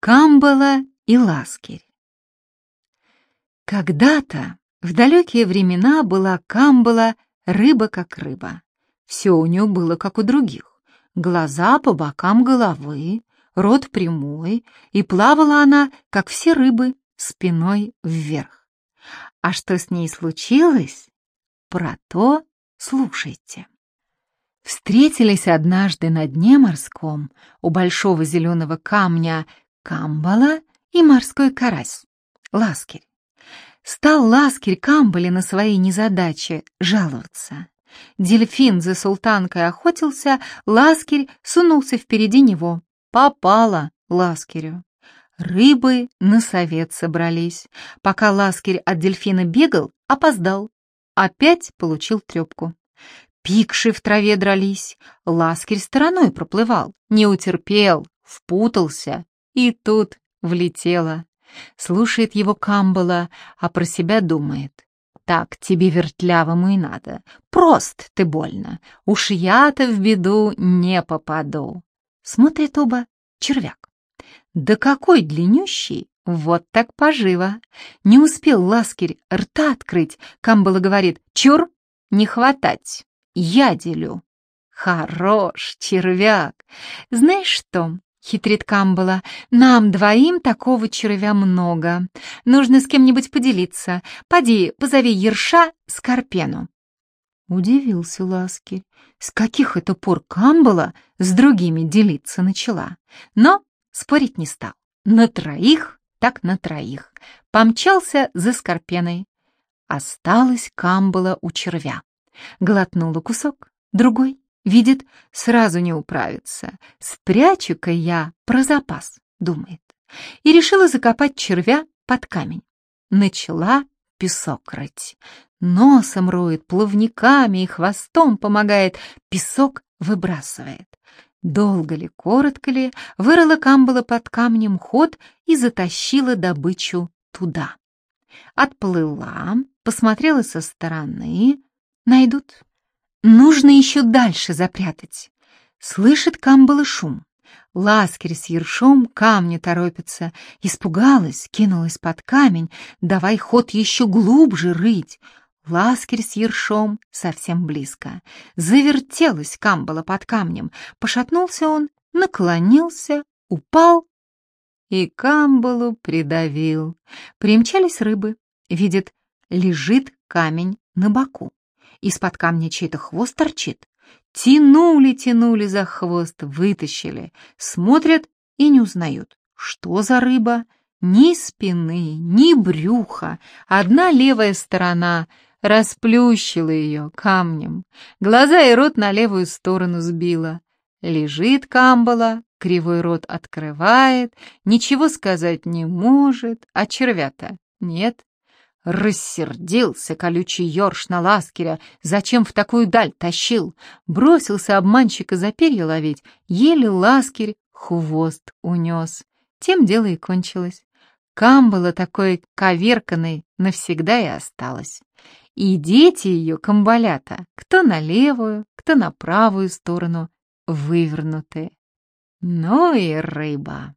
Камбала и Ласкирь. Когда-то, в далекие времена, была Камбала рыба как рыба. Все у нее было как у других. Глаза по бокам головы, рот прямой, и плавала она, как все рыбы, спиной вверх. А что с ней случилось? Про то слушайте. Встретились однажды на дне морском у большого зеленого камня Камбала и морской карась, Ласкирь. Стал Ласкирь Камбале на свои незадачи жаловаться. Дельфин за султанкой охотился, Ласкирь сунулся впереди него. Попало Ласкирю. Рыбы на совет собрались. Пока Ласкирь от дельфина бегал, опоздал. Опять получил трепку. Пикши в траве дрались. Ласкирь стороной проплывал. Не утерпел, впутался. И тут влетела. Слушает его Камбала, а про себя думает. Так тебе вертлявому и надо. Прост ты больно. Уж я-то в беду не попаду. Смотрит оба червяк. Да какой длиннющий! Вот так поживо. Не успел Ласкирь рта открыть. Камбала говорит, чур, не хватать, я делю. Хорош, червяк. Знаешь что, — хитрит Камбала. «Нам двоим такого червя много. Нужно с кем-нибудь поделиться. Поди, позови Ерша Скорпену». Удивился Ласки. С каких это пор Камбала с другими делиться начала? Но спорить не стал. На троих, так на троих. Помчался за Скорпеной. Осталась Камбала у червя. Глотнула кусок, другой, Видит, сразу не управится. Спрячу-ка я про запас, думает. И решила закопать червя под камень. Начала песок рыть. Носом роет, плавниками и хвостом помогает, песок выбрасывает. Долго ли, коротко ли, вырыла камбала под камнем ход и затащила добычу туда. Отплыла, посмотрела со стороны, найдут. Нужно еще дальше запрятать. Слышит Камбала шум. Ласкерь с ершом камни торопятся. Испугалась, кинулась под камень. Давай ход еще глубже рыть. Ласкерь с ершом совсем близко. Завертелась Камбала под камнем. Пошатнулся он, наклонился, упал и Камбалу придавил. Примчались рыбы. Видит, лежит камень на боку. Из-под камня чей-то хвост торчит. Тянули, тянули за хвост, вытащили. Смотрят и не узнают. Что за рыба? Ни спины, ни брюха. Одна левая сторона расплющила ее камнем. Глаза и рот на левую сторону сбила. Лежит камбала, кривой рот открывает, ничего сказать не может, а червята нет. Рассердился колючий ёрш на ласкеря, зачем в такую даль тащил. Бросился обманщика за перья ловить, еле ласкерь хвост унес. Тем дело и кончилось. Камбала такой коверканной навсегда и осталась. И дети ее, камбалята, кто на левую, кто на правую сторону, вывернутые. Ну и рыба.